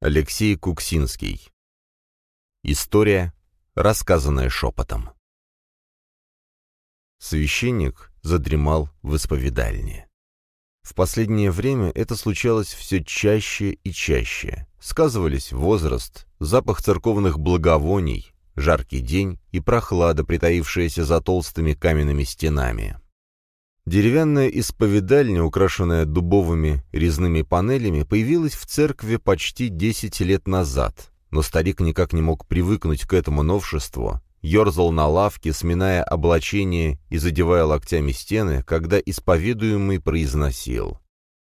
Алексей Куксинский. История, рассказанная шепотом. Священник задремал в исповедальне. В последнее время это случалось все чаще и чаще. Сказывались возраст, запах церковных благовоний, жаркий день и прохлада, притаившаяся за толстыми каменными стенами. Деревянная исповедальня, украшенная дубовыми резными панелями, появилась в церкви почти 10 лет назад, но старик никак не мог привыкнуть к этому новшеству, ерзал на лавке, сминая облачение и задевая локтями стены, когда исповедуемый произносил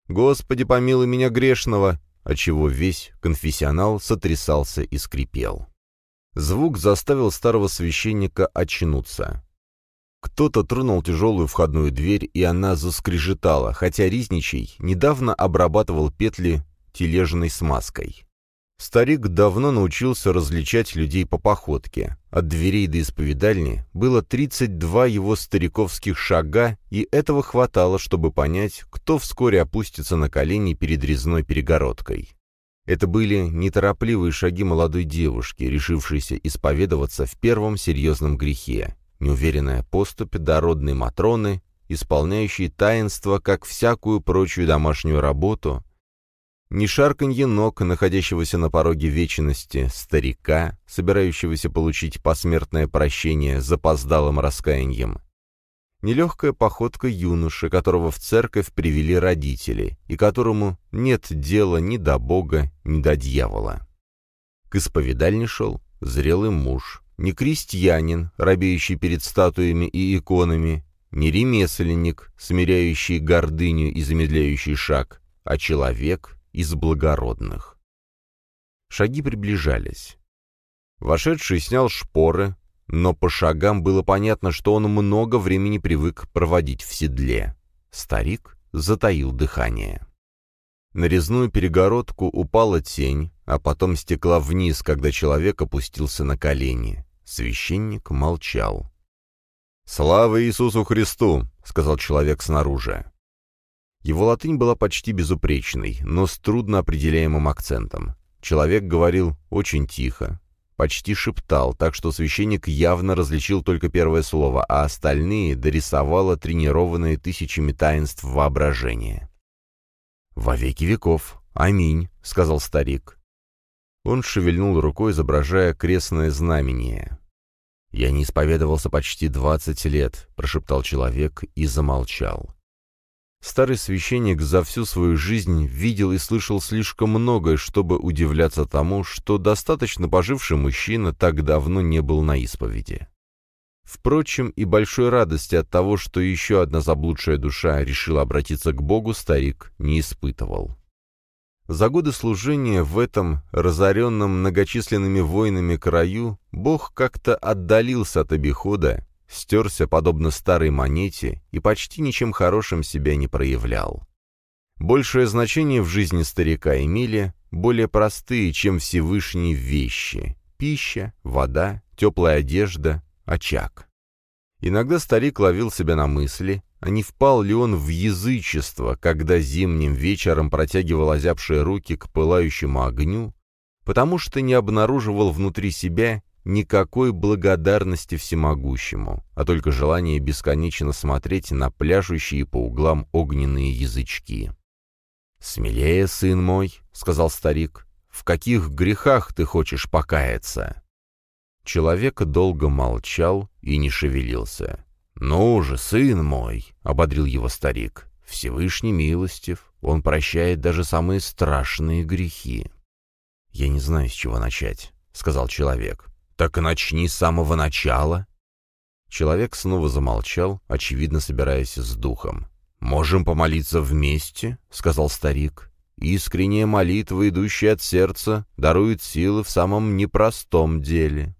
«Господи, помилуй меня грешного!», отчего весь конфессионал сотрясался и скрипел. Звук заставил старого священника очнуться. Кто-то тронул тяжелую входную дверь, и она заскрежетала, хотя Ризничий недавно обрабатывал петли тележной смазкой. Старик давно научился различать людей по походке. От дверей до исповедальни было 32 его стариковских шага, и этого хватало, чтобы понять, кто вскоре опустится на колени перед резной перегородкой. Это были неторопливые шаги молодой девушки, решившейся исповедоваться в первом серьезном грехе неуверенная поступь дородной Матроны, исполняющей таинство, как всякую прочую домашнюю работу, ни шарканье ног, находящегося на пороге вечности, старика, собирающегося получить посмертное прощение запоздалым раскаянием, нелегкая походка юноши, которого в церковь привели родители, и которому нет дела ни до Бога, ни до дьявола. К исповедальне шел зрелый муж, не крестьянин, робеющий перед статуями и иконами, не ремесленник, смиряющий гордыню и замедляющий шаг, а человек из благородных. Шаги приближались. Вошедший снял шпоры, но по шагам было понятно, что он много времени привык проводить в седле. Старик затаил дыхание. На резную перегородку упала тень, а потом стекла вниз, когда человек опустился на колени. Священник молчал. «Слава Иисусу Христу!» — сказал человек снаружи. Его латынь была почти безупречной, но с трудно определяемым акцентом. Человек говорил очень тихо, почти шептал, так что священник явно различил только первое слово, а остальные дорисовало тренированные тысячами таинств воображения. «Во веки веков. Аминь», — сказал старик. Он шевельнул рукой, изображая крестное знамение. «Я не исповедовался почти двадцать лет», — прошептал человек и замолчал. Старый священник за всю свою жизнь видел и слышал слишком многое, чтобы удивляться тому, что достаточно поживший мужчина так давно не был на исповеди. Впрочем, и большой радости от того, что еще одна заблудшая душа решила обратиться к Богу, старик не испытывал. За годы служения в этом разоренном многочисленными войнами краю Бог как-то отдалился от обихода, стерся подобно старой монете и почти ничем хорошим себя не проявлял. Большее значение в жизни старика имели более простые, чем Всевышние вещи – пища, вода, теплая одежда, очаг. Иногда старик ловил себя на мысли, а не впал ли он в язычество, когда зимним вечером протягивал озябшие руки к пылающему огню, потому что не обнаруживал внутри себя никакой благодарности всемогущему, а только желание бесконечно смотреть на пляшущие по углам огненные язычки. «Смелее, сын мой», — сказал старик, — «в каких грехах ты хочешь покаяться?» Человек долго молчал и не шевелился. «Ну же, сын мой!» — ободрил его старик. «Всевышний милостив, он прощает даже самые страшные грехи». «Я не знаю, с чего начать», — сказал человек. «Так начни с самого начала». Человек снова замолчал, очевидно собираясь с духом. «Можем помолиться вместе», — сказал старик. «Искренняя молитва, идущая от сердца, дарует силы в самом непростом деле».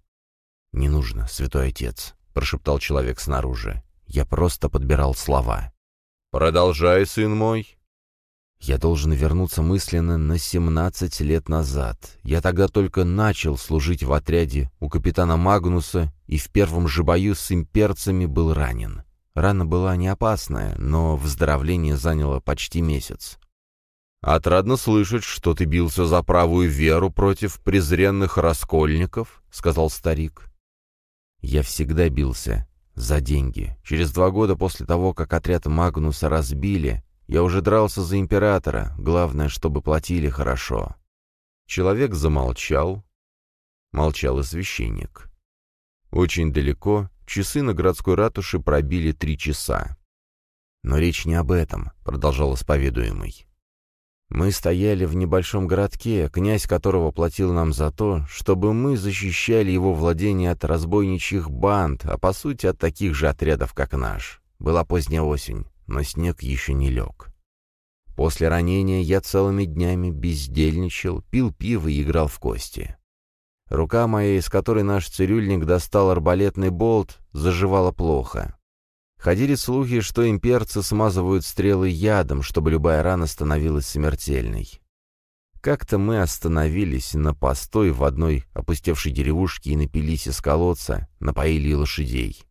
«Не нужно, святой отец», — прошептал человек снаружи. «Я просто подбирал слова». «Продолжай, сын мой». «Я должен вернуться мысленно на семнадцать лет назад. Я тогда только начал служить в отряде у капитана Магнуса и в первом же бою с имперцами был ранен. Рана была не опасная, но выздоровление заняло почти месяц. «Отрадно слышать, что ты бился за правую веру против презренных раскольников», — сказал старик. «Я всегда бился за деньги. Через два года после того, как отряд Магнуса разбили, я уже дрался за императора, главное, чтобы платили хорошо». Человек замолчал. Молчал и священник. Очень далеко часы на городской ратуше пробили три часа. «Но речь не об этом», — продолжал исповедуемый. Мы стояли в небольшом городке, князь которого платил нам за то, чтобы мы защищали его владение от разбойничьих банд, а по сути от таких же отрядов, как наш. Была поздняя осень, но снег еще не лег. После ранения я целыми днями бездельничал, пил пиво и играл в кости. Рука моя, из которой наш цирюльник достал арбалетный болт, заживала плохо. Ходили слухи, что имперцы смазывают стрелы ядом, чтобы любая рана становилась смертельной. Как-то мы остановились на постой в одной опустевшей деревушке и напились из колодца, напоили лошадей.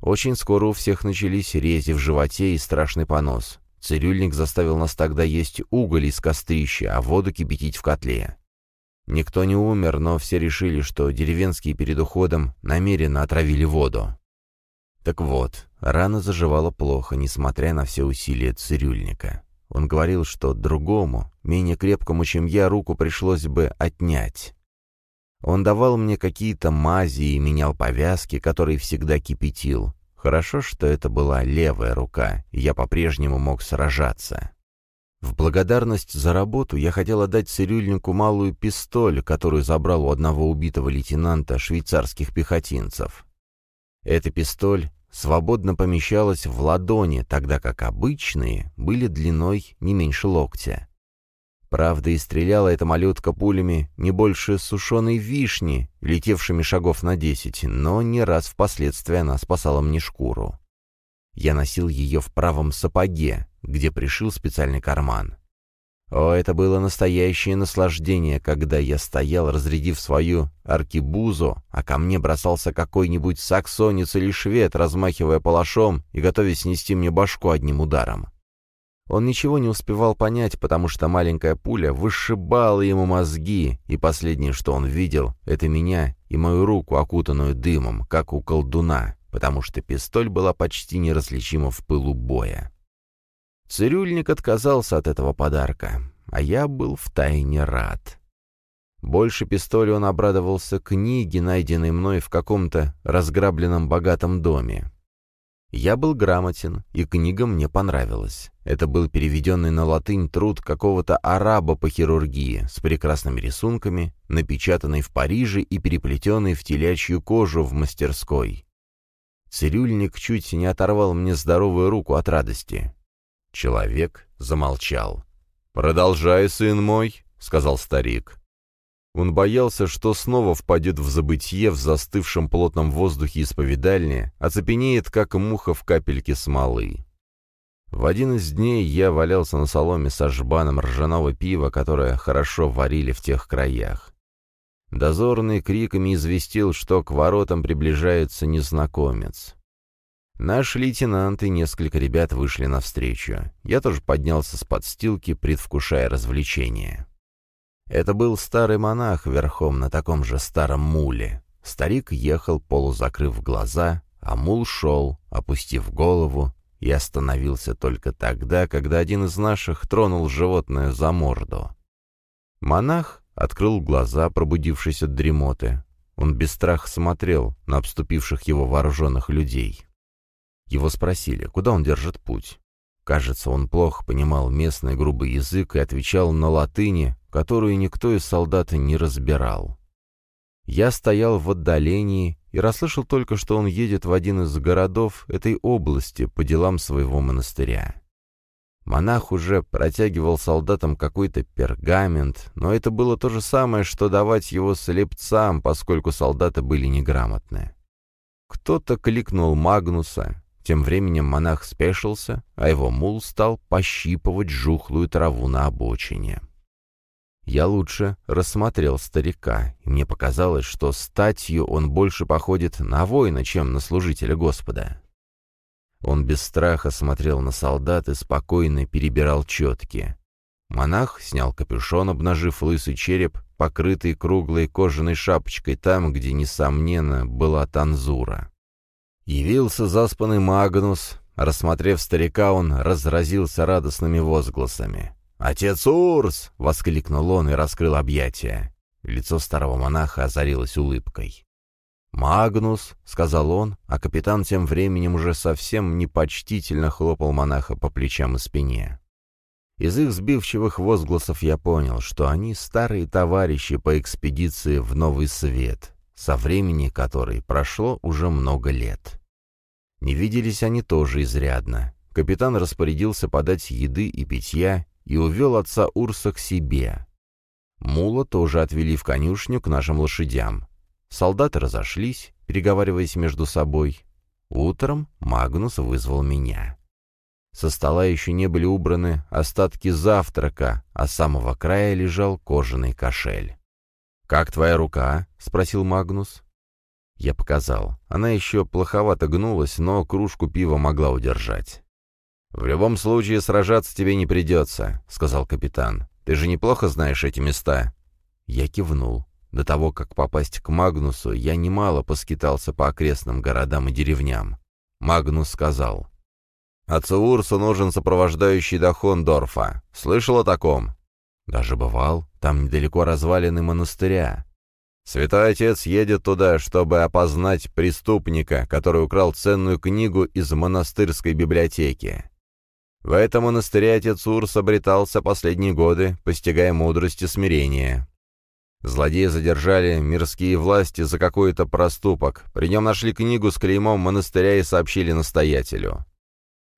Очень скоро у всех начались рези в животе и страшный понос. Цирюльник заставил нас тогда есть уголь из кострища, а воду кипятить в котле. Никто не умер, но все решили, что деревенские перед уходом намеренно отравили воду. Так вот, рана заживала плохо, несмотря на все усилия цирюльника. Он говорил, что другому, менее крепкому, чем я, руку пришлось бы отнять. Он давал мне какие-то мази и менял повязки, которые всегда кипятил. Хорошо, что это была левая рука, и я по-прежнему мог сражаться. В благодарность за работу я хотел отдать цирюльнику малую пистоль, которую забрал у одного убитого лейтенанта швейцарских пехотинцев. Эта пистоль свободно помещалась в ладони, тогда как обычные были длиной не меньше локтя. Правда, и стреляла эта малютка пулями не больше сушеной вишни, летевшими шагов на десять, но не раз впоследствии она спасала мне шкуру. Я носил ее в правом сапоге, где пришил специальный карман. О, это было настоящее наслаждение, когда я стоял, разрядив свою аркибузу, а ко мне бросался какой-нибудь саксонец или швед, размахивая палашом и готовясь снести мне башку одним ударом. Он ничего не успевал понять, потому что маленькая пуля вышибала ему мозги, и последнее, что он видел, это меня и мою руку, окутанную дымом, как у колдуна, потому что пистоль была почти неразличима в пылу боя. Цирюльник отказался от этого подарка, а я был втайне рад. Больше пистоля он обрадовался книге, найденной мной в каком-то разграбленном богатом доме. Я был грамотен, и книга мне понравилась. Это был переведенный на латынь труд какого-то араба по хирургии с прекрасными рисунками, напечатанный в Париже и переплетенный в телячью кожу в мастерской. Цирюльник чуть не оторвал мне здоровую руку от радости. Человек замолчал. «Продолжай, сын мой», — сказал старик. Он боялся, что снова впадет в забытье в застывшем плотном воздухе исповедальни, оцепенеет, как муха в капельке смолы. В один из дней я валялся на соломе со жбаном ржаного пива, которое хорошо варили в тех краях. Дозорный криками известил, что к воротам приближается незнакомец. Наш лейтенант и несколько ребят вышли навстречу. Я тоже поднялся с подстилки, предвкушая развлечение. Это был старый монах верхом на таком же старом муле. Старик ехал, полузакрыв глаза, а мул шел, опустив голову, и остановился только тогда, когда один из наших тронул животное за морду. Монах открыл глаза, пробудившись от дремоты. Он без страха смотрел на обступивших его вооруженных людей. Его спросили, куда он держит путь. Кажется, он плохо понимал местный грубый язык и отвечал на латыни, которую никто из солдат не разбирал. Я стоял в отдалении и расслышал только, что он едет в один из городов этой области по делам своего монастыря. Монах уже протягивал солдатам какой-то пергамент, но это было то же самое, что давать его слепцам, поскольку солдаты были неграмотны. Кто-то кликнул Магнуса, тем временем монах спешился, а его мул стал пощипывать жухлую траву на обочине. Я лучше рассмотрел старика, и мне показалось, что статью он больше походит на воина, чем на служителя Господа. Он без страха смотрел на солдат и спокойно перебирал четки. Монах снял капюшон, обнажив лысый череп, покрытый круглой кожаной шапочкой там, где, несомненно, была танзура. Явился заспанный Магнус. Рассмотрев старика, он разразился радостными возгласами. «Отец Урс!» — воскликнул он и раскрыл объятия. Лицо старого монаха озарилось улыбкой. «Магнус», — сказал он, а капитан тем временем уже совсем непочтительно хлопал монаха по плечам и спине. Из их сбивчивых возгласов я понял, что они старые товарищи по экспедиции в Новый Свет, со времени которой прошло уже много лет. Не виделись они тоже изрядно. Капитан распорядился подать еды и питья и увел отца Урса к себе. Мула тоже отвели в конюшню к нашим лошадям. Солдаты разошлись, переговариваясь между собой. Утром Магнус вызвал меня. Со стола еще не были убраны остатки завтрака, а с самого края лежал кожаный кошель. «Как твоя рука?» — спросил Магнус. Я показал. Она еще плоховато гнулась, но кружку пива могла удержать. «В любом случае сражаться тебе не придется», — сказал капитан. «Ты же неплохо знаешь эти места?» Я кивнул. До того, как попасть к Магнусу, я немало поскитался по окрестным городам и деревням. Магнус сказал. «Отцу Урсу нужен сопровождающий до Хондорфа. Слышал о таком?» «Даже бывал. Там недалеко развалины монастыря. Святой Отец едет туда, чтобы опознать преступника, который украл ценную книгу из монастырской библиотеки. В этом монастыре отец Урс обретался последние годы, постигая мудрость и смирение. Злодея задержали мирские власти за какой-то проступок. При нем нашли книгу с клеймом монастыря и сообщили настоятелю.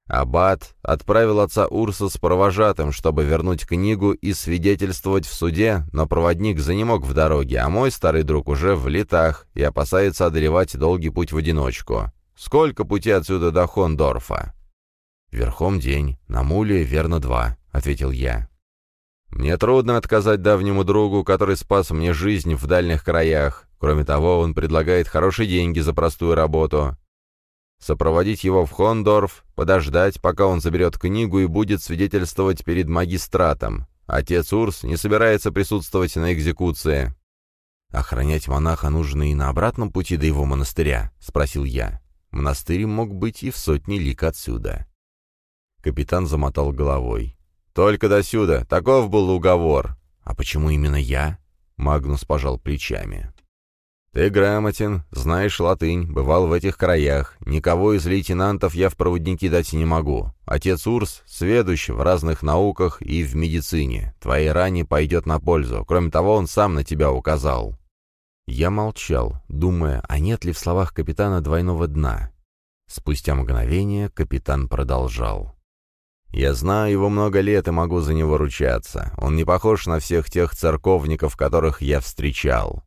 Аббат отправил отца Урса с провожатым, чтобы вернуть книгу и свидетельствовать в суде, но проводник занемог в дороге, а мой старый друг уже в летах и опасается одолевать долгий путь в одиночку. Сколько пути отсюда до Хондорфа? «Верхом день, на муле верно два», — ответил я. Мне трудно отказать давнему другу, который спас мне жизнь в дальних краях. Кроме того, он предлагает хорошие деньги за простую работу. Сопроводить его в Хондорф, подождать, пока он заберет книгу и будет свидетельствовать перед магистратом. Отец Урс не собирается присутствовать на экзекуции. «Охранять монаха нужно и на обратном пути до его монастыря?» — спросил я. Монастырь мог быть и в сотни лик отсюда. Капитан замотал головой. «Только досюда. Таков был уговор». «А почему именно я?» Магнус пожал плечами. «Ты грамотен, знаешь латынь, бывал в этих краях. Никого из лейтенантов я в проводники дать не могу. Отец Урс — сведущ в разных науках и в медицине. Твоей ране пойдет на пользу. Кроме того, он сам на тебя указал». Я молчал, думая, а нет ли в словах капитана двойного дна. Спустя мгновение капитан продолжал. Я знаю его много лет и могу за него ручаться. Он не похож на всех тех церковников, которых я встречал.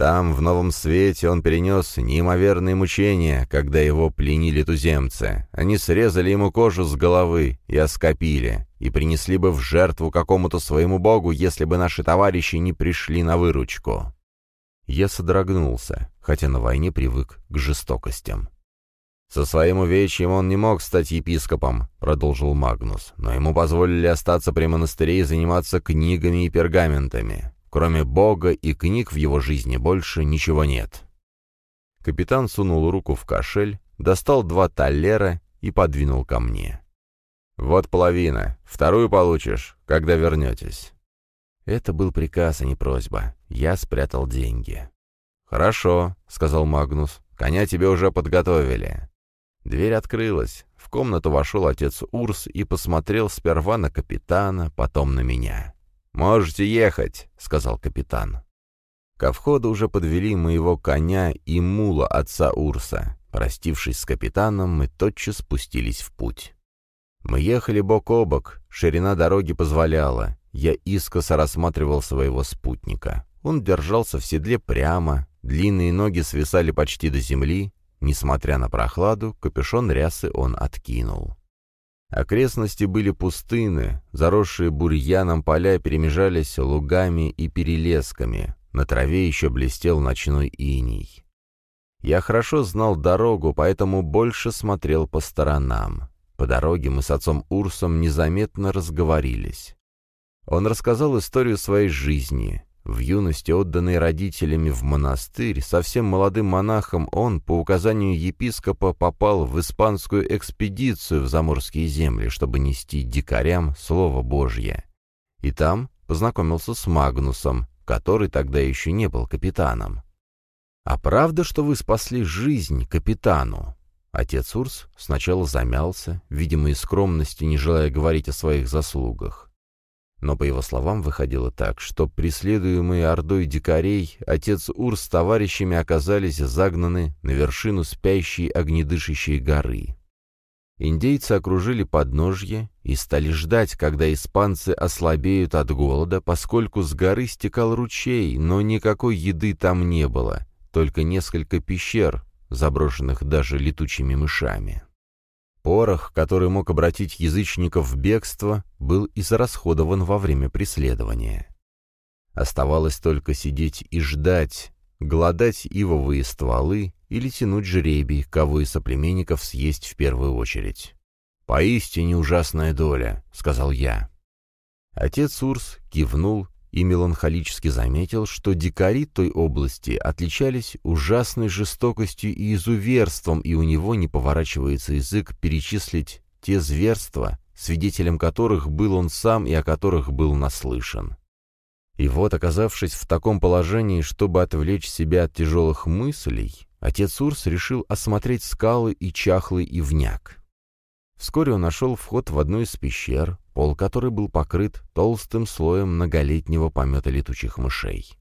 Там, в Новом Свете, он перенес неимоверные мучения, когда его пленили туземцы. Они срезали ему кожу с головы и оскопили, и принесли бы в жертву какому-то своему богу, если бы наши товарищи не пришли на выручку. Я содрогнулся, хотя на войне привык к жестокостям. «Со своим увечьем он не мог стать епископом», — продолжил Магнус, «но ему позволили остаться при монастыре и заниматься книгами и пергаментами. Кроме Бога и книг в его жизни больше ничего нет». Капитан сунул руку в кошель, достал два таллера и подвинул ко мне. «Вот половина. Вторую получишь, когда вернетесь». Это был приказ, а не просьба. Я спрятал деньги. «Хорошо», — сказал Магнус. «Коня тебе уже подготовили». Дверь открылась. В комнату вошел отец Урс и посмотрел сперва на капитана, потом на меня. «Можете ехать», — сказал капитан. Ко входу уже подвели моего коня и мула отца Урса. Простившись с капитаном, мы тотчас спустились в путь. Мы ехали бок о бок, ширина дороги позволяла. Я искоса рассматривал своего спутника. Он держался в седле прямо, длинные ноги свисали почти до земли, Несмотря на прохладу, капюшон рясы он откинул. Окрестности были пустыны, заросшие бурьяном поля перемежались лугами и перелесками, на траве еще блестел ночной иней. Я хорошо знал дорогу, поэтому больше смотрел по сторонам. По дороге мы с отцом Урсом незаметно разговорились. Он рассказал историю своей жизни. В юности, отданный родителями в монастырь, совсем молодым монахом он, по указанию епископа, попал в испанскую экспедицию в заморские земли, чтобы нести дикарям Слово Божье. И там познакомился с Магнусом, который тогда еще не был капитаном. «А правда, что вы спасли жизнь капитану?» Отец Урс сначала замялся, видимо, из скромности, не желая говорить о своих заслугах. Но, по его словам, выходило так, что преследуемые ордой дикарей, отец Урс с товарищами оказались загнаны на вершину спящей огнедышащей горы. Индейцы окружили подножье и стали ждать, когда испанцы ослабеют от голода, поскольку с горы стекал ручей, но никакой еды там не было, только несколько пещер, заброшенных даже летучими мышами. Порох, который мог обратить язычников в бегство, был израсходован во время преследования. Оставалось только сидеть и ждать, гладать ивовые стволы или тянуть жребий, кого из соплеменников съесть в первую очередь. «Поистине ужасная доля», — сказал я. Отец Урс кивнул и меланхолически заметил, что дикари той области отличались ужасной жестокостью и изуверством, и у него не поворачивается язык перечислить те зверства, свидетелем которых был он сам и о которых был наслышан. И вот, оказавшись в таком положении, чтобы отвлечь себя от тяжелых мыслей, отец Урс решил осмотреть скалы и чахлый ивняк. Вскоре он нашел вход в одну из пещер, пол которой был покрыт толстым слоем многолетнего помета летучих мышей.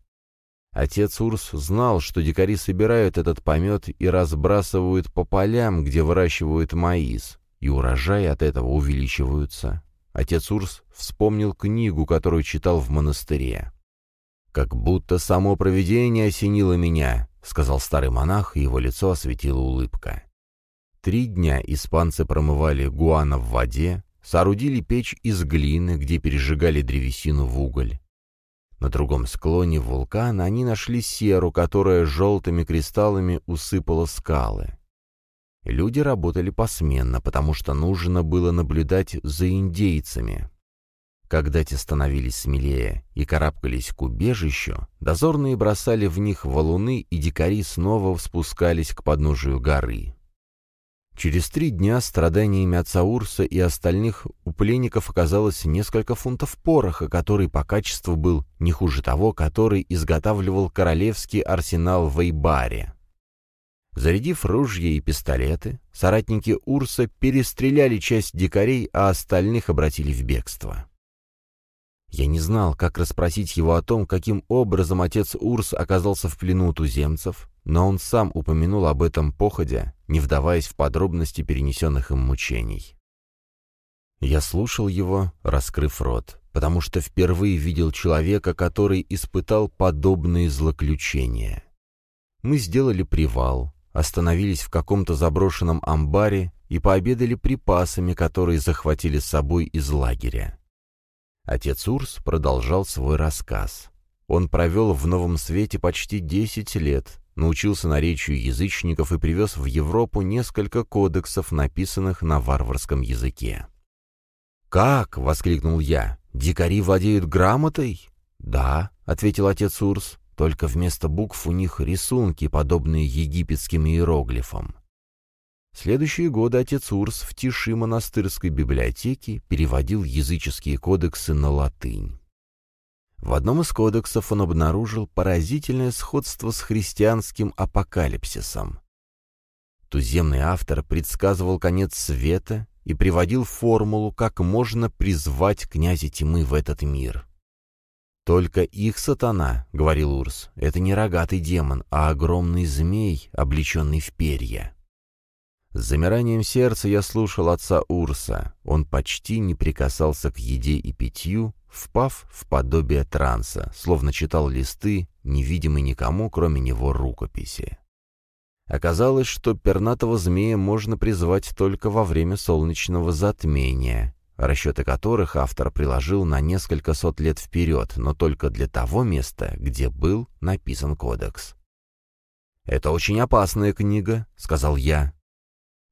Отец Урс знал, что дикари собирают этот помет и разбрасывают по полям, где выращивают маис, и урожаи от этого увеличиваются. Отец Урс вспомнил книгу, которую читал в монастыре. «Как будто само провидение осенило меня», — сказал старый монах, и его лицо осветила улыбка. Три дня испанцы промывали гуана в воде, соорудили печь из глины, где пережигали древесину в уголь. На другом склоне вулкана они нашли серу, которая желтыми кристаллами усыпала скалы. Люди работали посменно, потому что нужно было наблюдать за индейцами. Когда те становились смелее и карабкались к убежищу, дозорные бросали в них валуны, и дикари снова спускались к подножию горы. Через три дня страданиями отца Урса и остальных у пленников оказалось несколько фунтов пороха, который по качеству был не хуже того, который изготавливал королевский арсенал в Эйбаре. Зарядив ружья и пистолеты, соратники Урса перестреляли часть дикарей, а остальных обратили в бегство. Я не знал, как расспросить его о том, каким образом отец Урс оказался в плену туземцев, но он сам упомянул об этом походя, не вдаваясь в подробности перенесенных им мучений. Я слушал его, раскрыв рот, потому что впервые видел человека, который испытал подобные злоключения. Мы сделали привал, остановились в каком-то заброшенном амбаре и пообедали припасами, которые захватили с собой из лагеря. Отец Урс продолжал свой рассказ. Он провел в Новом Свете почти десять лет, научился наречию язычников и привез в Европу несколько кодексов, написанных на варварском языке. «Как?» — воскликнул я. «Дикари владеют грамотой?» «Да», — ответил отец Урс, — «только вместо букв у них рисунки, подобные египетским иероглифам». Следующие годы отец Урс в тиши монастырской библиотеки переводил языческие кодексы на латынь. В одном из кодексов он обнаружил поразительное сходство с христианским апокалипсисом. Туземный автор предсказывал конец света и приводил формулу, как можно призвать князя тьмы в этот мир. «Только их сатана, — говорил Урс, — это не рогатый демон, а огромный змей, облеченный в перья». С замиранием сердца я слушал отца Урса. Он почти не прикасался к еде и питью, впав в подобие транса, словно читал листы, невидимые никому, кроме него, рукописи. Оказалось, что пернатого змея можно призвать только во время солнечного затмения, расчеты которых автор приложил на несколько сот лет вперед, но только для того места, где был написан кодекс. «Это очень опасная книга», — сказал я.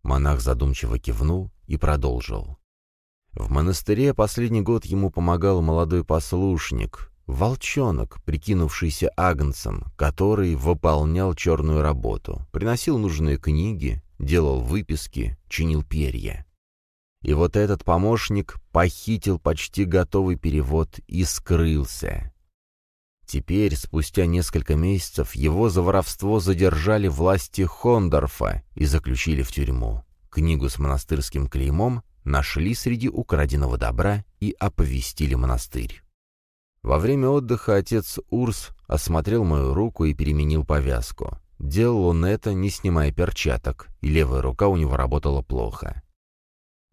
Монах задумчиво кивнул и продолжил. В монастыре последний год ему помогал молодой послушник, волчонок, прикинувшийся агнцем, который выполнял черную работу, приносил нужные книги, делал выписки, чинил перья. И вот этот помощник похитил почти готовый перевод и скрылся. Теперь, спустя несколько месяцев, его за воровство задержали власти Хондорфа и заключили в тюрьму. Книгу с монастырским клеймом нашли среди украденного добра и оповестили монастырь. Во время отдыха отец Урс осмотрел мою руку и переменил повязку. Делал он это, не снимая перчаток, и левая рука у него работала плохо.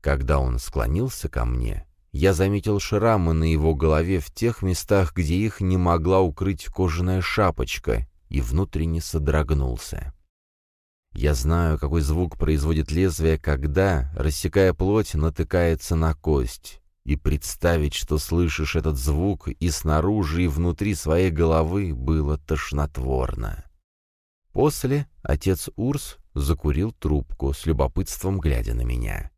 Когда он склонился ко мне, я заметил шрамы на его голове в тех местах, где их не могла укрыть кожаная шапочка, и внутренне содрогнулся. Я знаю, какой звук производит лезвие, когда, рассекая плоть, натыкается на кость. И представить, что слышишь этот звук и снаружи, и внутри своей головы, было тошнотворно. После отец Урс закурил трубку, с любопытством глядя на меня.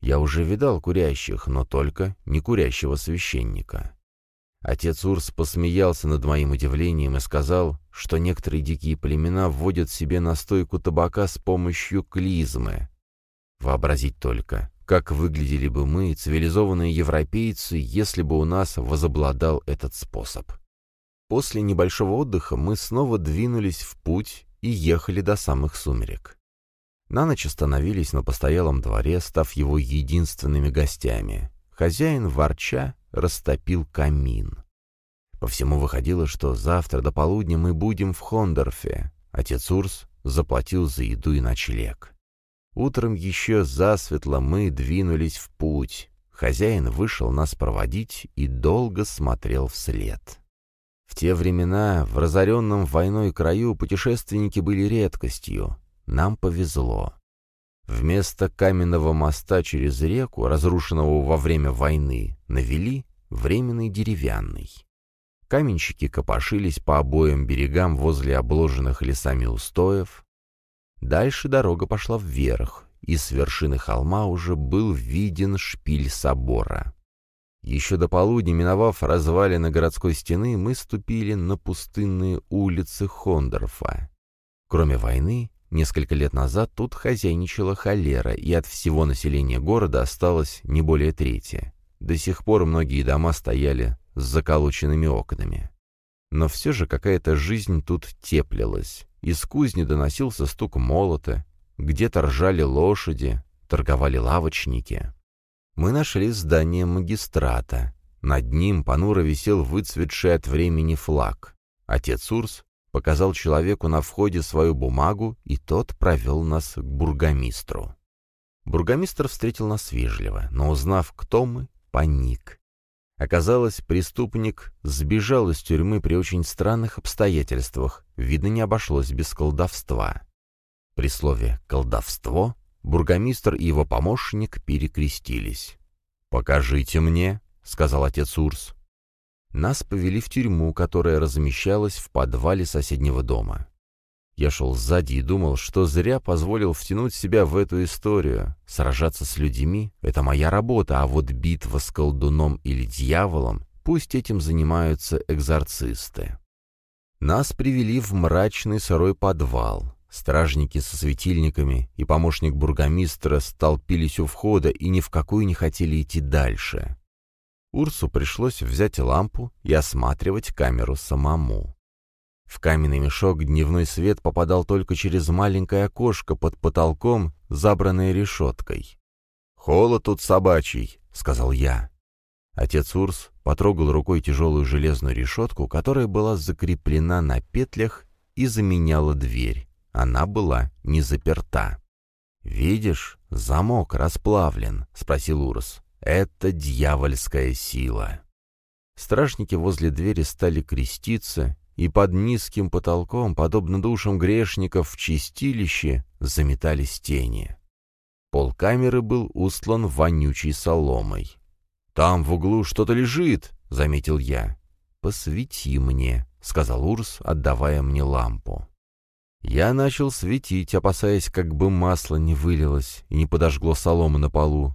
Я уже видал курящих, но только не курящего священника. Отец Урс посмеялся над моим удивлением и сказал, что некоторые дикие племена вводят себе настойку табака с помощью клизмы. Вообразить только, как выглядели бы мы, цивилизованные европейцы, если бы у нас возобладал этот способ. После небольшого отдыха мы снова двинулись в путь и ехали до самых сумерек. На ночь остановились на постоялом дворе, став его единственными гостями. Хозяин, ворча, растопил камин. По всему выходило, что завтра до полудня мы будем в Хондорфе. Отец Урс заплатил за еду и ночлег. Утром еще засветло мы двинулись в путь. Хозяин вышел нас проводить и долго смотрел вслед. В те времена в разоренном войной краю путешественники были редкостью. Нам повезло. Вместо каменного моста через реку, разрушенного во время войны, навели временный деревянный. Каменщики копошились по обоим берегам возле обложенных лесами устоев. Дальше дорога пошла вверх, и с вершины холма уже был виден шпиль собора. Еще до полудня, миновав развалины городской стены, мы ступили на пустынные улицы Хондорфа. Кроме войны, Несколько лет назад тут хозяйничала холера, и от всего населения города осталось не более трети. До сих пор многие дома стояли с заколоченными окнами. Но все же какая-то жизнь тут теплилась. Из кузни доносился стук молота, где-то ржали лошади, торговали лавочники. Мы нашли здание магистрата. Над ним понуро висел выцветший от времени флаг. Отец Урс показал человеку на входе свою бумагу, и тот провел нас к бургомистру. Бургомистр встретил нас вежливо, но, узнав, кто мы, паник. Оказалось, преступник сбежал из тюрьмы при очень странных обстоятельствах, видно, не обошлось без колдовства. При слове «колдовство» бургомистр и его помощник перекрестились. «Покажите мне», — сказал отец Урс. Нас повели в тюрьму, которая размещалась в подвале соседнего дома. Я шел сзади и думал, что зря позволил втянуть себя в эту историю. Сражаться с людьми — это моя работа, а вот битва с колдуном или дьяволом — пусть этим занимаются экзорцисты. Нас привели в мрачный сырой подвал. Стражники со светильниками и помощник бургомистра столпились у входа и ни в какую не хотели идти дальше. Урсу пришлось взять лампу и осматривать камеру самому. В каменный мешок дневной свет попадал только через маленькое окошко под потолком, забранное решеткой. «Холод тут собачий», — сказал я. Отец Урс потрогал рукой тяжелую железную решетку, которая была закреплена на петлях и заменяла дверь. Она была не заперта. «Видишь, замок расплавлен», — спросил Урс. Это дьявольская сила. Стражники возле двери стали креститься, и под низким потолком, подобно душам грешников в чистилище, заметались тени. Пол камеры был устлан вонючей соломой. «Там в углу что-то лежит», — заметил я. «Посвети мне», — сказал Урс, отдавая мне лампу. Я начал светить, опасаясь, как бы масло не вылилось и не подожгло солому на полу.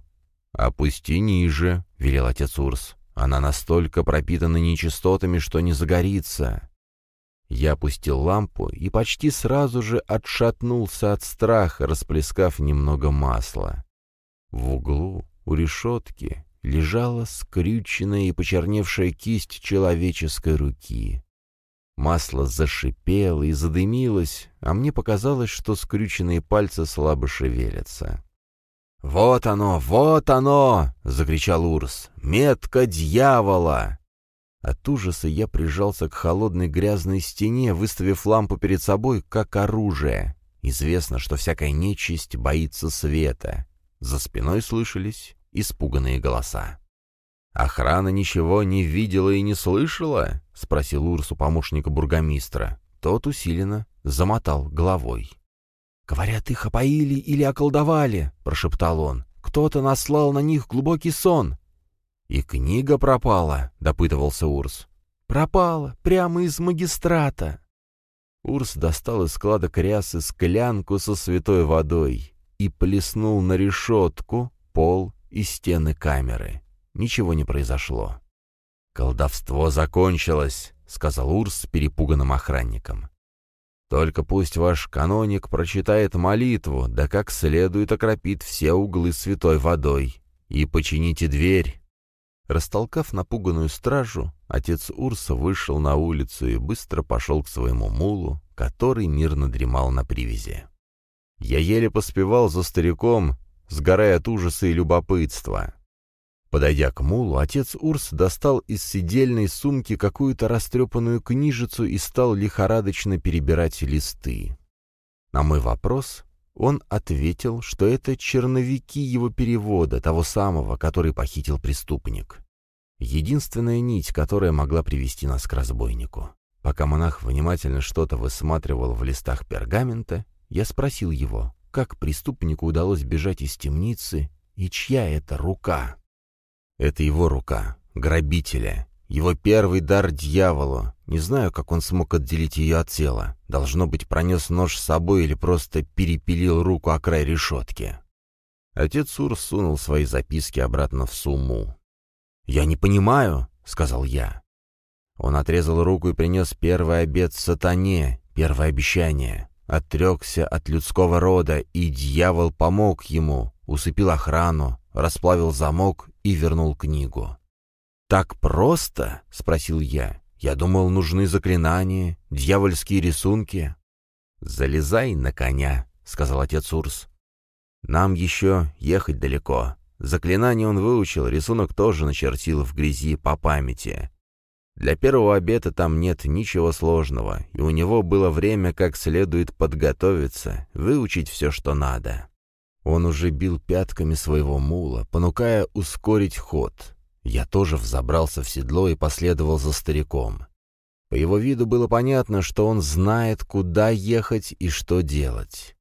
«Опусти ниже», — велел отец Урс. «Она настолько пропитана нечистотами, что не загорится». Я опустил лампу и почти сразу же отшатнулся от страха, расплескав немного масла. В углу, у решетки, лежала скрюченная и почерневшая кисть человеческой руки. Масло зашипело и задымилось, а мне показалось, что скрюченные пальцы слабо шевелятся. «Вот оно, вот оно!» — закричал Урс. «Метка дьявола!» От ужаса я прижался к холодной грязной стене, выставив лампу перед собой, как оружие. Известно, что всякая нечисть боится света. За спиной слышались испуганные голоса. «Охрана ничего не видела и не слышала?» — спросил Урс у помощника бургомистра. Тот усиленно замотал головой. «Говорят, их опоили или околдовали», — прошептал он. «Кто-то наслал на них глубокий сон». «И книга пропала», — допытывался Урс. «Пропала, прямо из магистрата». Урс достал из складок рясы склянку со святой водой и плеснул на решетку, пол и стены камеры. Ничего не произошло. «Колдовство закончилось», — сказал Урс перепуганным охранником. Только пусть ваш каноник прочитает молитву, да как следует окропит все углы святой водой. И почините дверь». Растолкав напуганную стражу, отец Урса вышел на улицу и быстро пошел к своему мулу, который мирно дремал на привязи. Я еле поспевал за стариком, сгорая от ужаса и любопытства. Подойдя к мулу, отец Урс достал из сидельной сумки какую-то растрепанную книжицу и стал лихорадочно перебирать листы. На мой вопрос он ответил, что это черновики его перевода, того самого, который похитил преступник. Единственная нить, которая могла привести нас к разбойнику. Пока монах внимательно что-то высматривал в листах пергамента, я спросил его, как преступнику удалось бежать из темницы и чья это рука. Это его рука, грабителя, его первый дар дьяволу. Не знаю, как он смог отделить ее от тела. Должно быть, пронес нож с собой или просто перепилил руку о край решетки. Отец Ур сунул свои записки обратно в сумму. «Я не понимаю», — сказал я. Он отрезал руку и принес первый обед сатане, первое обещание. Отрекся от людского рода, и дьявол помог ему, усыпил охрану, расплавил замок и вернул книгу. «Так просто?» — спросил я. «Я думал, нужны заклинания, дьявольские рисунки». «Залезай на коня», — сказал отец Урс. «Нам еще ехать далеко. Заклинание он выучил, рисунок тоже начертил в грязи по памяти. Для первого обета там нет ничего сложного, и у него было время как следует подготовиться, выучить все, что надо. Он уже бил пятками своего мула, понукая ускорить ход. Я тоже взобрался в седло и последовал за стариком. По его виду было понятно, что он знает, куда ехать и что делать.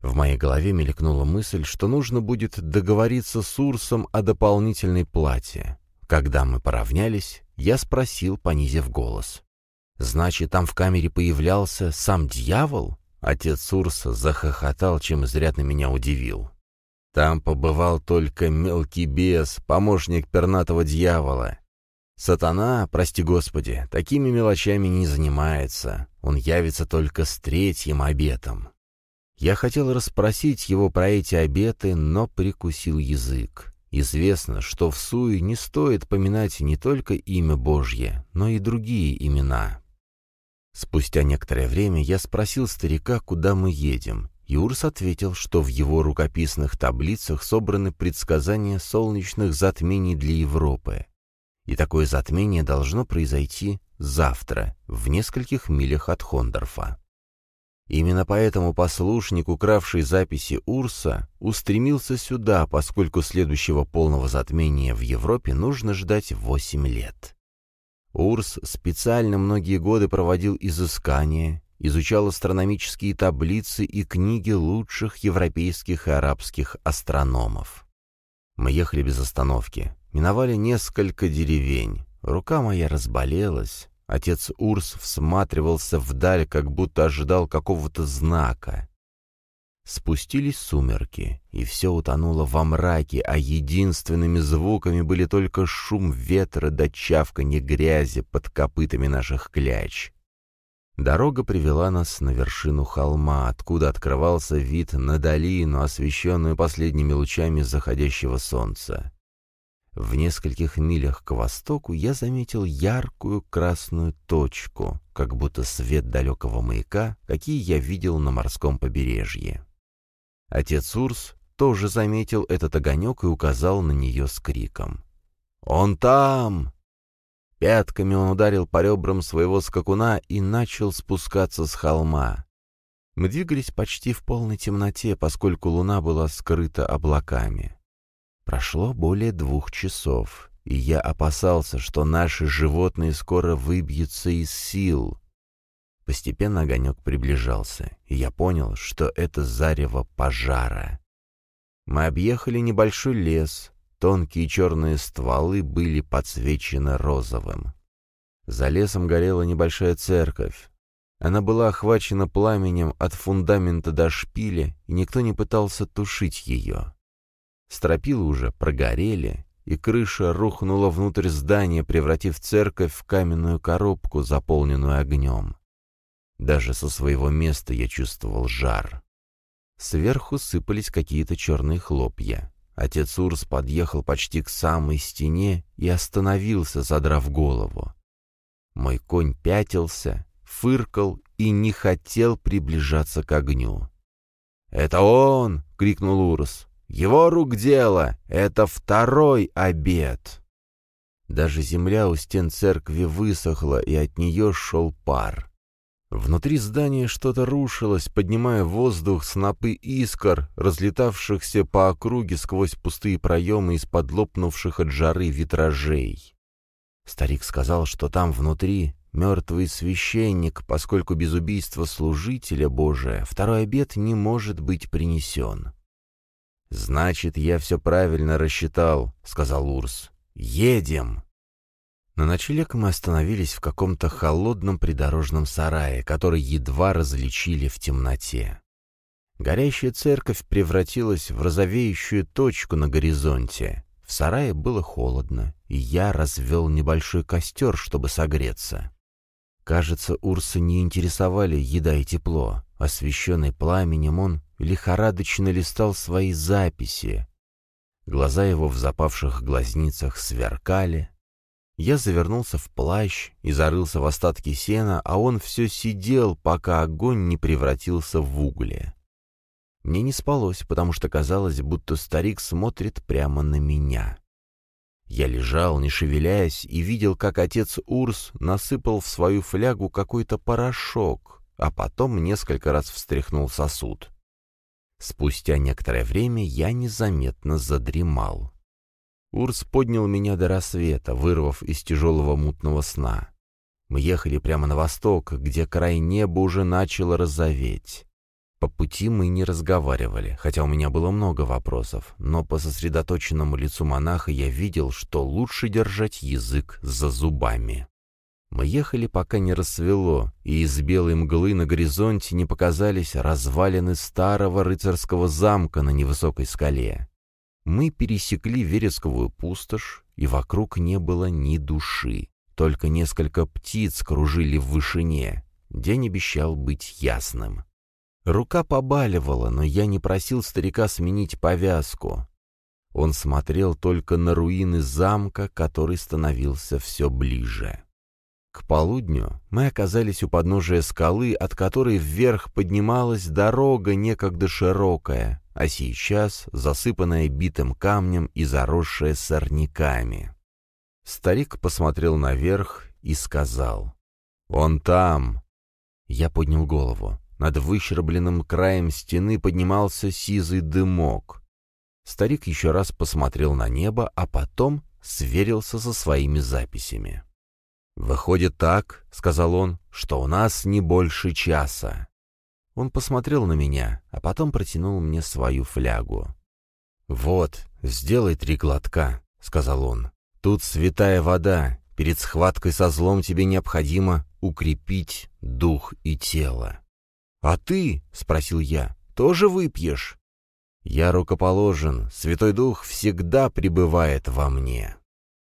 В моей голове мелькнула мысль, что нужно будет договориться с Урсом о дополнительной плате. Когда мы поравнялись, я спросил, понизив голос. «Значит, там в камере появлялся сам дьявол?» Отец Урса захохотал, чем изрядно меня удивил. Там побывал только мелкий бес, помощник пернатого дьявола. Сатана, прости господи, такими мелочами не занимается. Он явится только с третьим обетом. Я хотел расспросить его про эти обеты, но прикусил язык. Известно, что в суе не стоит поминать не только имя Божье, но и другие имена. Спустя некоторое время я спросил старика, куда мы едем. Юрс ответил, что в его рукописных таблицах собраны предсказания солнечных затмений для Европы. И такое затмение должно произойти завтра, в нескольких милях от Хондорфа. Именно поэтому послушник, укравший записи Урса, устремился сюда, поскольку следующего полного затмения в Европе нужно ждать восемь лет. Урс специально многие годы проводил изыскания, изучал астрономические таблицы и книги лучших европейских и арабских астрономов. Мы ехали без остановки, миновали несколько деревень. Рука моя разболелась. Отец Урс всматривался вдаль, как будто ожидал какого-то знака. Спустились сумерки, и все утонуло во мраке, а единственными звуками были только шум ветра да чавканье грязи под копытами наших кляч. Дорога привела нас на вершину холма, откуда открывался вид на долину, освещенную последними лучами заходящего солнца. В нескольких милях к востоку я заметил яркую красную точку, как будто свет далекого маяка, какие я видел на морском побережье. Отец Урс тоже заметил этот огонек и указал на нее с криком. «Он там!» Пятками он ударил по ребрам своего скакуна и начал спускаться с холма. Мы двигались почти в полной темноте, поскольку луна была скрыта облаками. Прошло более двух часов, и я опасался, что наши животные скоро выбьются из сил. Постепенно огонек приближался, и я понял, что это зарево пожара. Мы объехали небольшой лес, тонкие черные стволы были подсвечены розовым. За лесом горела небольшая церковь. Она была охвачена пламенем от фундамента до шпиля, и никто не пытался тушить ее. Стропилы уже прогорели, и крыша рухнула внутрь здания, превратив церковь в каменную коробку, заполненную огнем. Даже со своего места я чувствовал жар. Сверху сыпались какие-то черные хлопья. Отец Урс подъехал почти к самой стене и остановился, задрав голову. Мой конь пятился, фыркал и не хотел приближаться к огню. «Это он!» — крикнул Урс. Его рук дело — это второй обед. Даже земля у стен церкви высохла, и от нее шел пар. Внутри здания что-то рушилось, поднимая в воздух снопы искр, разлетавшихся по округе сквозь пустые проемы из-под лопнувших от жары витражей. Старик сказал, что там внутри мертвый священник, поскольку без убийства служителя Божия второй обед не может быть принесен. «Значит, я все правильно рассчитал», — сказал Урс. «Едем!» На ночлег мы остановились в каком-то холодном придорожном сарае, который едва различили в темноте. Горящая церковь превратилась в розовеющую точку на горизонте. В сарае было холодно, и я развел небольшой костер, чтобы согреться. Кажется, Урса не интересовали еда и тепло. Освещенный пламенем, он лихорадочно листал свои записи. Глаза его в запавших глазницах сверкали. Я завернулся в плащ и зарылся в остатки сена, а он все сидел, пока огонь не превратился в угли. Мне не спалось, потому что казалось, будто старик смотрит прямо на меня. Я лежал, не шевеляясь, и видел, как отец Урс насыпал в свою флягу какой-то порошок, а потом несколько раз встряхнул сосуд. Спустя некоторое время я незаметно задремал. Урс поднял меня до рассвета, вырвав из тяжелого мутного сна. Мы ехали прямо на восток, где край неба уже начало розоветь. По пути мы не разговаривали, хотя у меня было много вопросов, но по сосредоточенному лицу монаха я видел, что лучше держать язык за зубами. Мы ехали, пока не рассвело, и из белой мглы на горизонте не показались развалины старого рыцарского замка на невысокой скале. Мы пересекли вересковую пустошь, и вокруг не было ни души. Только несколько птиц кружили в вышине. День обещал быть ясным. Рука побаливала, но я не просил старика сменить повязку. Он смотрел только на руины замка, который становился все ближе. К полудню мы оказались у подножия скалы, от которой вверх поднималась дорога некогда широкая, а сейчас засыпанная битым камнем и заросшая сорняками. Старик посмотрел наверх и сказал, «Он там!» Я поднял голову. Над выщербленным краем стены поднимался сизый дымок. Старик еще раз посмотрел на небо, а потом сверился со своими записями. «Выходит так», — сказал он, — «что у нас не больше часа». Он посмотрел на меня, а потом протянул мне свою флягу. «Вот, сделай три глотка», — сказал он. «Тут святая вода. Перед схваткой со злом тебе необходимо укрепить дух и тело». «А ты?» — спросил я. тоже выпьешь?» «Я рукоположен, Святой Дух всегда пребывает во мне».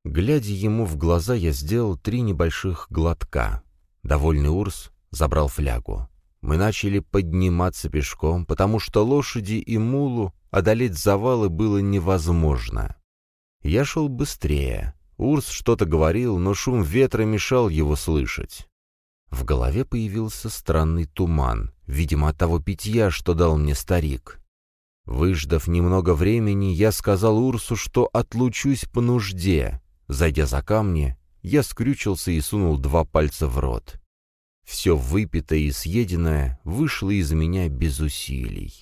Глядя ему в глаза, я сделал три небольших глотка. Довольный Урс забрал флягу. Мы начали подниматься пешком, потому что лошади и мулу одолеть завалы было невозможно. Я шел быстрее. Урс что-то говорил, но шум ветра мешал его слышать. В голове появился странный туман, видимо, от того питья, что дал мне старик. Выждав немного времени, я сказал Урсу, что отлучусь по нужде. Зайдя за камни, я скрючился и сунул два пальца в рот. Все выпитое и съеденное вышло из меня без усилий.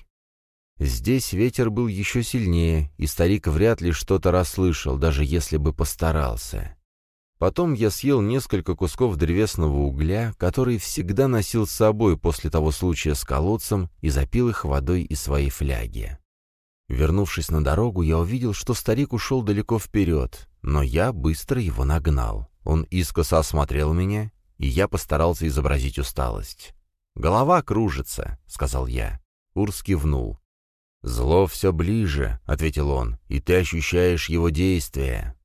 Здесь ветер был еще сильнее, и старик вряд ли что-то расслышал, даже если бы постарался. Потом я съел несколько кусков древесного угля, который всегда носил с собой после того случая с колодцем, и запил их водой из своей фляги. Вернувшись на дорогу, я увидел, что старик ушел далеко вперед, но я быстро его нагнал. Он искоса осмотрел меня и я постарался изобразить усталость. «Голова кружится», — сказал я. Урс кивнул. «Зло все ближе», — ответил он, — «и ты ощущаешь его действия».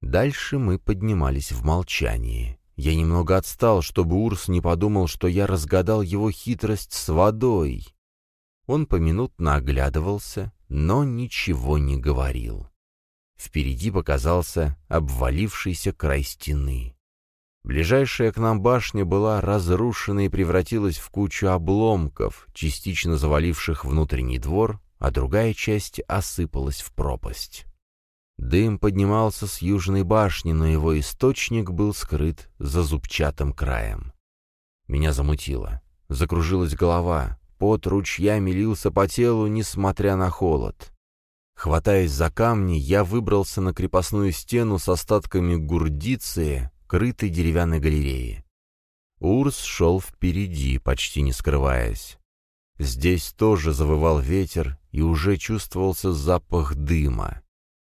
Дальше мы поднимались в молчании. Я немного отстал, чтобы Урс не подумал, что я разгадал его хитрость с водой. Он поминутно оглядывался, но ничего не говорил. Впереди показался обвалившийся край стены. Ближайшая к нам башня была разрушена и превратилась в кучу обломков, частично заваливших внутренний двор, а другая часть осыпалась в пропасть. Дым поднимался с южной башни, но его источник был скрыт за зубчатым краем. Меня замутило. Закружилась голова, пот ручьями лился по телу, несмотря на холод. Хватаясь за камни, я выбрался на крепостную стену с остатками гурдиции, крытой деревянной галереи. Урс шел впереди, почти не скрываясь. Здесь тоже завывал ветер, и уже чувствовался запах дыма.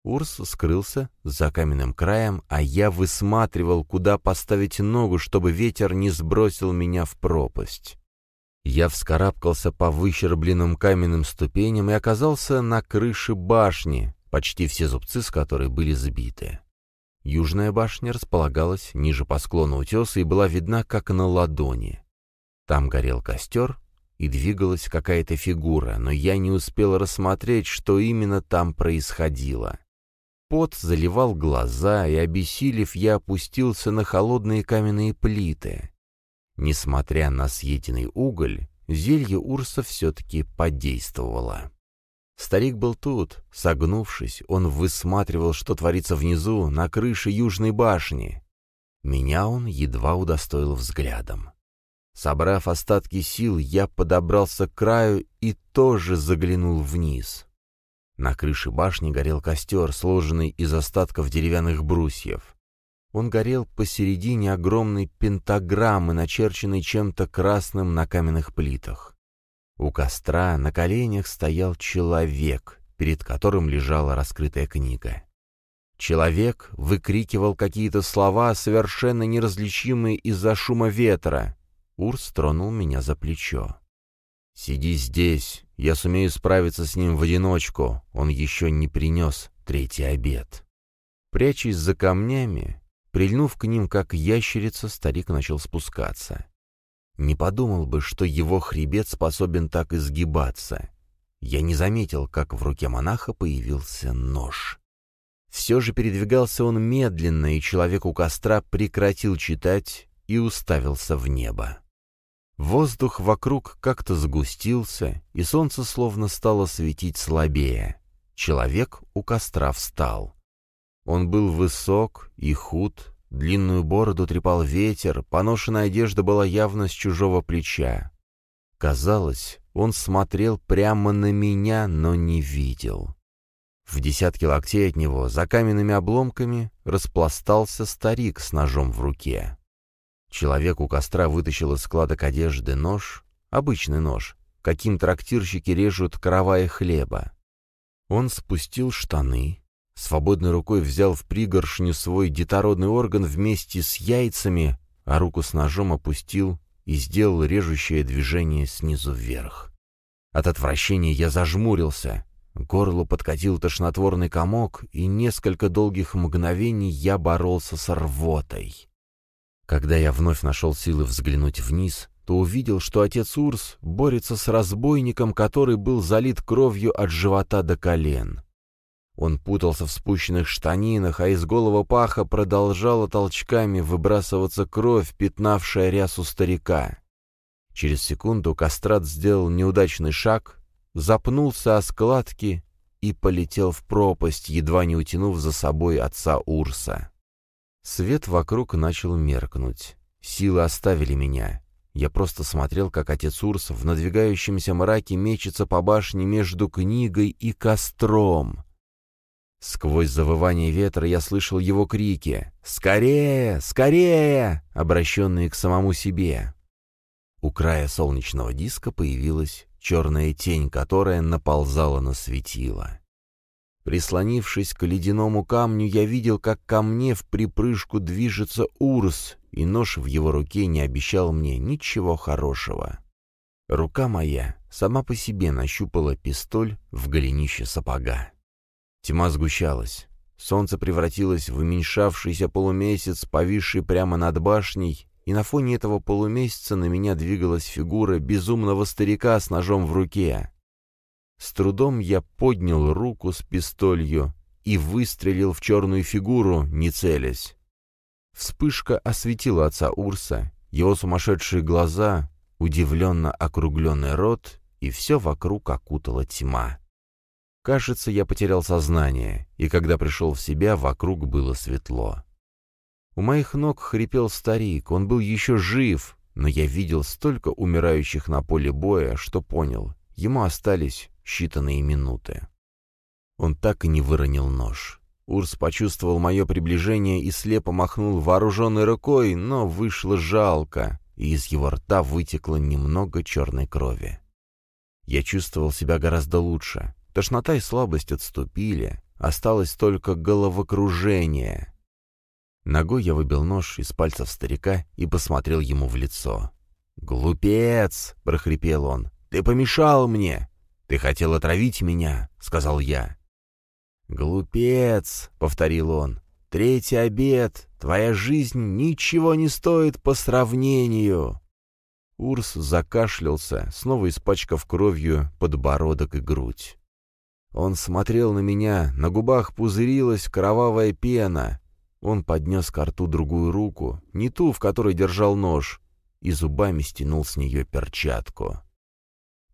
Урс скрылся за каменным краем, а я высматривал, куда поставить ногу, чтобы ветер не сбросил меня в пропасть. Я вскарабкался по выщербленным каменным ступеням и оказался на крыше башни, почти все зубцы с которой были сбиты. Южная башня располагалась ниже по склону утеса и была видна как на ладони. Там горел костер, и двигалась какая-то фигура, но я не успел рассмотреть, что именно там происходило. Пот заливал глаза, и, обессилев, я опустился на холодные каменные плиты. Несмотря на съеденный уголь, зелье Урса все-таки подействовало. Старик был тут, согнувшись, он высматривал, что творится внизу, на крыше южной башни. Меня он едва удостоил взглядом. Собрав остатки сил, я подобрался к краю и тоже заглянул вниз. На крыше башни горел костер, сложенный из остатков деревянных брусьев. Он горел посередине огромной пентаграммы, начерченной чем-то красным на каменных плитах. У костра на коленях стоял человек, перед которым лежала раскрытая книга. Человек выкрикивал какие-то слова, совершенно неразличимые из-за шума ветра. Урс тронул меня за плечо. «Сиди здесь, я сумею справиться с ним в одиночку, он еще не принес третий обед». Прячась за камнями, прильнув к ним, как ящерица, старик начал спускаться. Не подумал бы, что его хребет способен так изгибаться. Я не заметил, как в руке монаха появился нож. Все же передвигался он медленно, и человек у костра прекратил читать и уставился в небо. Воздух вокруг как-то сгустился, и солнце словно стало светить слабее. Человек у костра встал. Он был высок и худ, Длинную бороду трепал ветер, поношенная одежда была явно с чужого плеча. Казалось, он смотрел прямо на меня, но не видел. В десятке локтей от него, за каменными обломками, распластался старик с ножом в руке. Человек у костра вытащил из складок одежды нож, обычный нож, каким трактирщики режут каравая хлеба. Он спустил штаны, Свободной рукой взял в пригоршню свой детородный орган вместе с яйцами, а руку с ножом опустил и сделал режущее движение снизу вверх. От отвращения я зажмурился. К горлу подкатил тошнотворный комок, и несколько долгих мгновений я боролся с рвотой. Когда я вновь нашел силы взглянуть вниз, то увидел, что отец Урс борется с разбойником, который был залит кровью от живота до колен. Он путался в спущенных штанинах, а из голого паха продолжала толчками выбрасываться кровь, пятнавшая рясу старика. Через секунду Кастрат сделал неудачный шаг, запнулся о складки и полетел в пропасть, едва не утянув за собой отца Урса. Свет вокруг начал меркнуть. Силы оставили меня. Я просто смотрел, как отец Урс в надвигающемся мраке мечется по башне между книгой и костром. Сквозь завывание ветра я слышал его крики «Скорее! Скорее!», обращенные к самому себе. У края солнечного диска появилась черная тень, которая наползала на светило. Прислонившись к ледяному камню, я видел, как ко мне в припрыжку движется Урс, и нож в его руке не обещал мне ничего хорошего. Рука моя сама по себе нащупала пистоль в голенище сапога. Тьма сгущалась. Солнце превратилось в уменьшавшийся полумесяц, повисший прямо над башней, и на фоне этого полумесяца на меня двигалась фигура безумного старика с ножом в руке. С трудом я поднял руку с пистолью и выстрелил в черную фигуру, не целясь. Вспышка осветила отца Урса, его сумасшедшие глаза, удивленно округленный рот, и все вокруг окутала тьма. Кажется, я потерял сознание, и когда пришел в себя, вокруг было светло. У моих ног хрипел старик, он был еще жив, но я видел столько умирающих на поле боя, что понял, ему остались считанные минуты. Он так и не выронил нож. Урс почувствовал мое приближение и слепо махнул вооруженной рукой, но вышло жалко, и из его рта вытекло немного черной крови. Я чувствовал себя гораздо лучше. Тошнота и слабость отступили, осталось только головокружение. Ногой я выбил нож из пальцев старика и посмотрел ему в лицо. «Глупец!» — прохрипел он. «Ты помешал мне! «Ты хотел отравить меня», — сказал я. «Глупец», — повторил он, — «третий обед, твоя жизнь ничего не стоит по сравнению». Урс закашлялся, снова испачкав кровью подбородок и грудь. Он смотрел на меня, на губах пузырилась кровавая пена. Он поднес к рту другую руку, не ту, в которой держал нож, и зубами стянул с нее перчатку.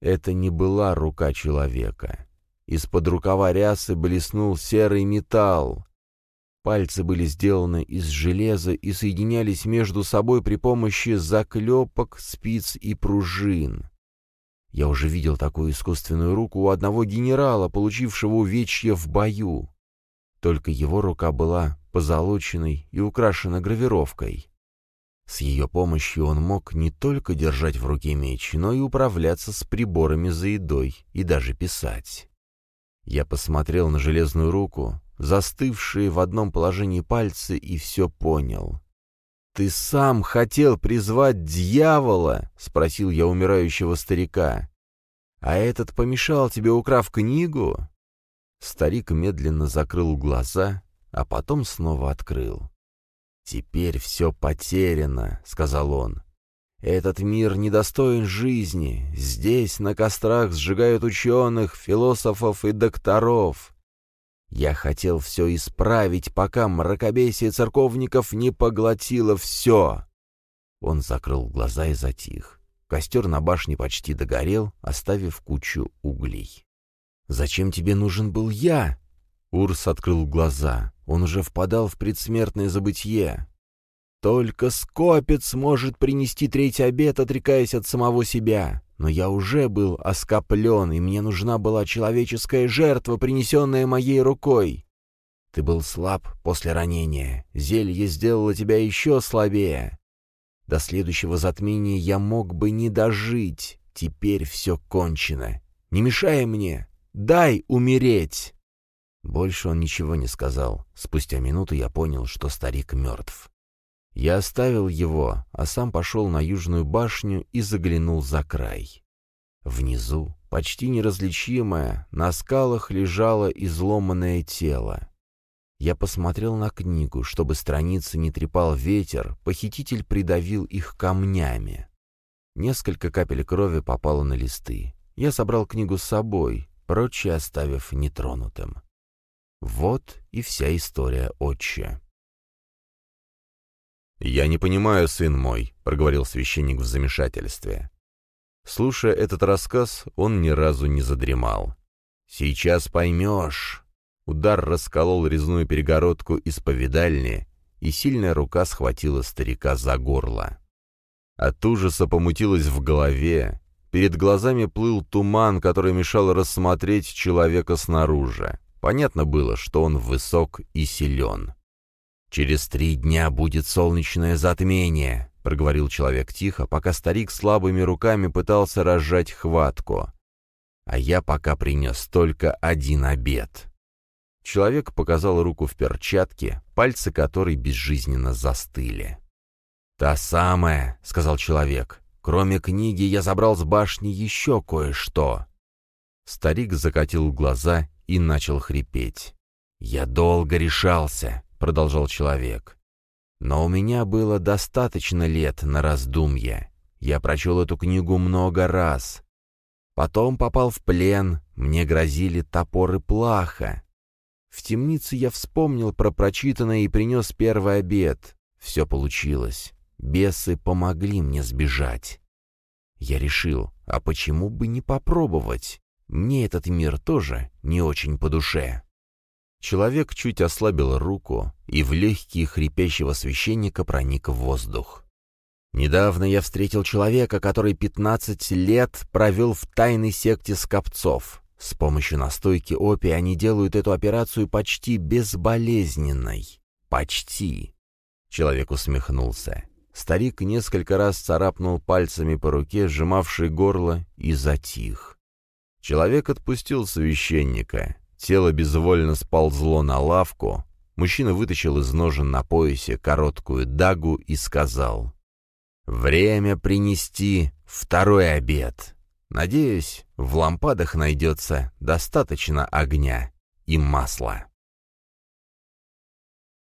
Это не была рука человека. Из-под рукава рясы блеснул серый металл. Пальцы были сделаны из железа и соединялись между собой при помощи заклепок, спиц и пружин. Я уже видел такую искусственную руку у одного генерала, получившего увечья в бою. Только его рука была позолоченной и украшена гравировкой. С ее помощью он мог не только держать в руке меч, но и управляться с приборами за едой и даже писать. Я посмотрел на железную руку, застывшие в одном положении пальцы, и все понял. «Ты сам хотел призвать дьявола?» — спросил я умирающего старика. «А этот помешал тебе, украв книгу?» Старик медленно закрыл глаза, а потом снова открыл. «Теперь все потеряно», — сказал он. «Этот мир недостоин жизни. Здесь на кострах сжигают ученых, философов и докторов. Я хотел все исправить, пока мракобесие церковников не поглотило все». Он закрыл глаза и затих. Костер на башне почти догорел, оставив кучу углей. «Зачем тебе нужен был я?» Урс открыл глаза. Он уже впадал в предсмертное забытье. Только Скопец может принести третий обед, отрекаясь от самого себя. Но я уже был оскоплен, и мне нужна была человеческая жертва, принесенная моей рукой. Ты был слаб после ранения. Зелье сделало тебя еще слабее. До следующего затмения я мог бы не дожить. Теперь все кончено. Не мешай мне. Дай умереть. Больше он ничего не сказал. Спустя минуту я понял, что старик мертв. Я оставил его, а сам пошел на южную башню и заглянул за край. Внизу почти неразличимое, на скалах лежало изломанное тело. Я посмотрел на книгу, чтобы страницы не трепал ветер, похититель придавил их камнями. Несколько капель крови попало на листы. Я собрал книгу с собой, прочее оставив нетронутым. Вот и вся история отче. «Я не понимаю, сын мой», — проговорил священник в замешательстве. Слушая этот рассказ, он ни разу не задремал. «Сейчас поймешь», Удар расколол резную перегородку исповедальни, и сильная рука схватила старика за горло. От ужаса помутилось в голове, перед глазами плыл туман, который мешал рассмотреть человека снаружи. Понятно было, что он высок и силен. «Через три дня будет солнечное затмение», — проговорил человек тихо, пока старик слабыми руками пытался разжать хватку. «А я пока принес только один обед». Человек показал руку в перчатке, пальцы которой безжизненно застыли. «Та самая», — сказал человек. «Кроме книги я забрал с башни еще кое-что». Старик закатил глаза и начал хрипеть. «Я долго решался», — продолжал человек. «Но у меня было достаточно лет на раздумье. Я прочел эту книгу много раз. Потом попал в плен, мне грозили топоры плаха. В темнице я вспомнил про прочитанное и принес первый обед. Все получилось. Бесы помогли мне сбежать. Я решил, а почему бы не попробовать? Мне этот мир тоже не очень по душе. Человек чуть ослабил руку, и в легкие хрипящего священника проник в воздух. Недавно я встретил человека, который пятнадцать лет провел в тайной секте скопцов. С помощью настойки опия они делают эту операцию почти безболезненной. Почти. Человек усмехнулся. Старик несколько раз царапнул пальцами по руке, сжимавшей горло, и затих. Человек отпустил священника. Тело безвольно сползло на лавку. Мужчина вытащил из ножен на поясе короткую дагу и сказал «Время принести второй обед». Надеюсь, в лампадах найдется достаточно огня и масла.